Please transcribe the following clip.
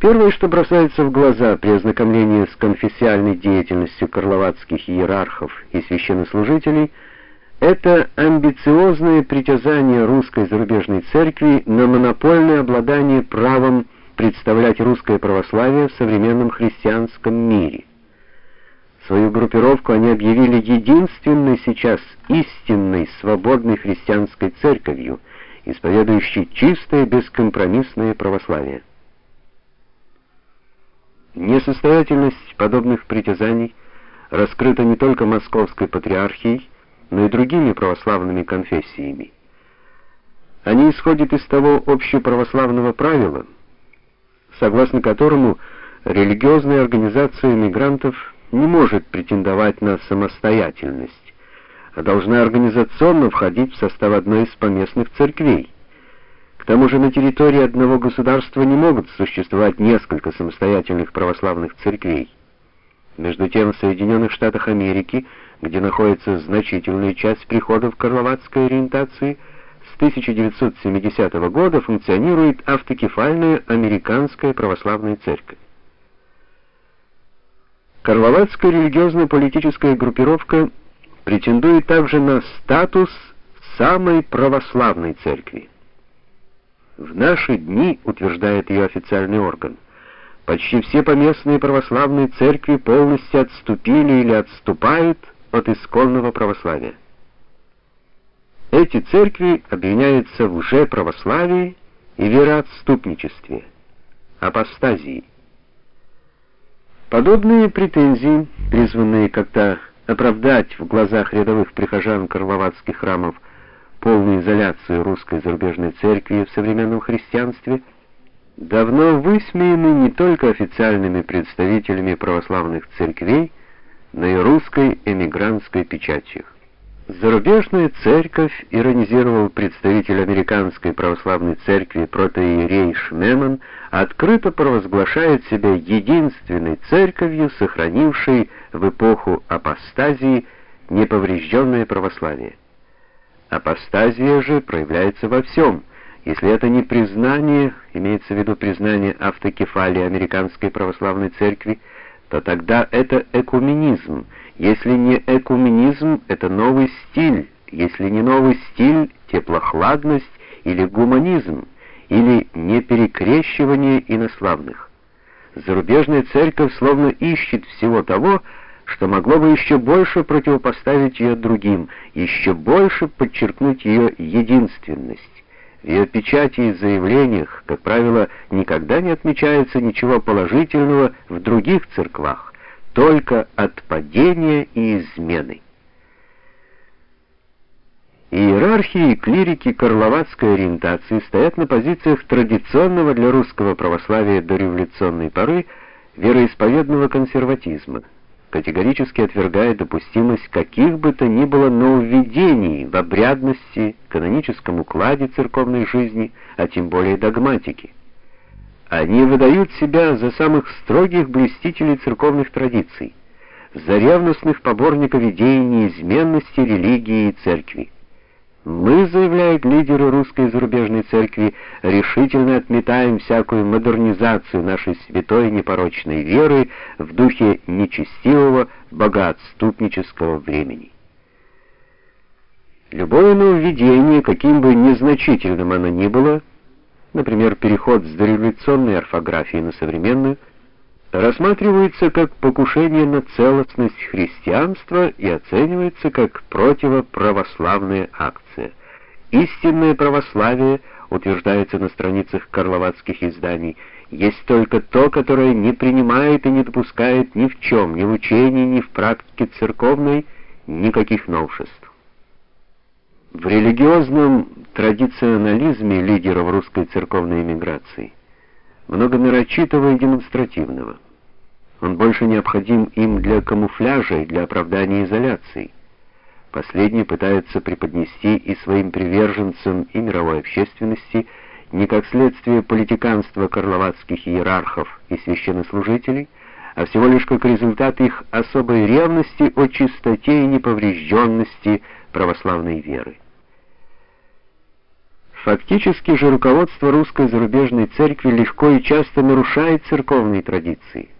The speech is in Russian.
Первое, что бросается в глаза при ознакомлении с конфессиальной деятельностью карловацких иерархов и священнослужителей, это амбициозное притязание русской зарубежной церкви на монопольное обладание правом представлять русское православие в современном христианском мире. Свою группировку они объявили единственной сейчас истинной свободной христианской церковью, исповедующей чистое бескомпромиссное православие. Несостоятельность подобных притязаний раскрыта не только Московской патриархией, но и другими православными конфессиями. Они исходят из того общеправославного правила, согласно которому религиозная организация мигрантов не может претендовать на самостоятельность, а должна организационно входить в состав одной из поместных церквей тому же на территории одного государства не могут существовать несколько самостоятельных православных церквей. Между тем, в Соединенных Штатах Америки, где находится значительная часть приходов карловацкой ориентации, с 1970 года функционирует автокефальная американская православная церковь. Карловацкая религиозно-политическая группировка претендует также на статус самой православной церкви. В наши дни, утверждает ее официальный орган, почти все поместные православные церкви полностью отступили или отступают от исконного православия. Эти церкви обвиняются в лжеправославии и вероотступничестве, апостазии. Подобные претензии, призванные как-то оправдать в глазах рядовых прихожан карловацких храмов полную изоляцию русской зарубежной церкви в современном христианстве, давно высмеяны не только официальными представителями православных церквей, но и русской эмигрантской печатью. Зарубежная церковь, иронизировал представитель американской православной церкви протоиерей Шмеман, открыто провозглашает себя единственной церковью, сохранившей в эпоху апостазии неповрежденное православие. Апостазия же проявляется во всем. Если это не признание, имеется в виду признание автокефалии американской православной церкви, то тогда это экуменизм. Если не экуменизм, это новый стиль. Если не новый стиль, теплохладность или гуманизм, или неперекрещивание инославных. Зарубежная церковь словно ищет всего того, что могло бы еще больше противопоставить ее другим, еще больше подчеркнуть ее единственность. В ее печати и заявлениях, как правило, никогда не отмечается ничего положительного в других церквах, только отпадения и измены. Иерархии и клирики карловацкой ориентации стоят на позициях традиционного для русского православия до революционной поры вероисповедного консерватизма категорически отвергая допустимость каких бы то ни было нововведений в обрядности, каноническом укладе церковной жизни, а тем более догматики. Они выдают себя за самых строгих блюстителей церковных традиций, за ревностных поборников идеи неизменности религии и церкви. Мы, заявляют лидеры русской зарубежной церкви, решительно отметаем всякую модернизацию нашей святой непорочной веры в духе нечестивого, богоотступнического времени. Любое нововведение, каким бы незначительным оно ни было, например, переход с дореволюционной орфографии на современную, рассматривается как покушение на целостность христианства и оценивается как противоправославная акция. Истинное православие, утверждается на страницах карловацких изданий, есть только то, которое не принимает и не допускает ни в чем, ни в учении, ни в практике церковной никаких новшеств. В религиозном традиционализме лидеров русской церковной эмиграции много нарочитого и демонстративного. Он больше необходим им для камуфляжа и для оправдания изоляции. Последние пытаются преподнести и своим приверженцам, и мировой общественности не как следствие политиканства карловацких иерархов и священнослужителей, а всего лишь как результат их особой ревности о чистоте и неповрежденности православной веры. Фактически же руководство русской зарубежной церкви легко и часто нарушает церковные традиции.